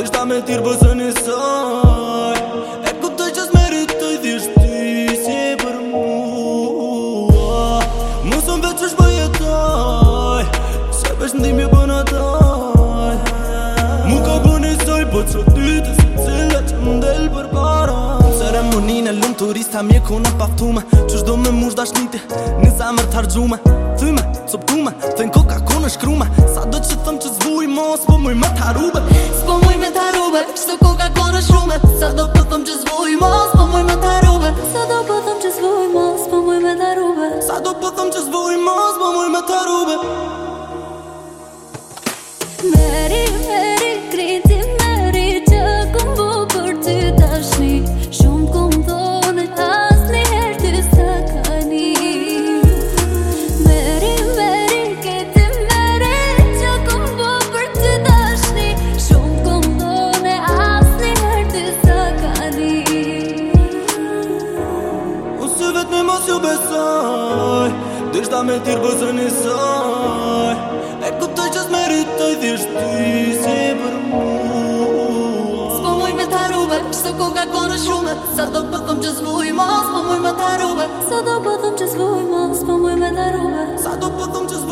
Dyshta me tirë bësën i saj E ku të qësë me rritë të i ti si për mua Musëm vetë që shpoj e taj Se vesh në dimi bëna taj Mu ka bëni saj, po të sotit e si cilë e që më delë ta mje ku në paftume Që do me mush da shniti Në zamër të hargjume Thyme, coptume Thën koka kone shkrume Sa do që thëm që zvuj mo Spo muj me të harubet Spo muj me të harubet Që të koka kone shkrume Sa do pëthëm që zvuj mo Spo muj me të besoj Dështa me tirë bëzën e saj E ku të që smeritoj si për mu Spo muj me të rube, pëse ku ka kone shume Sa do pëthëm që zvuj ma, spo muj me të rube Sa do pëthëm që zvuj ma, spo muj me të rube do pëthëm që zvuj ma,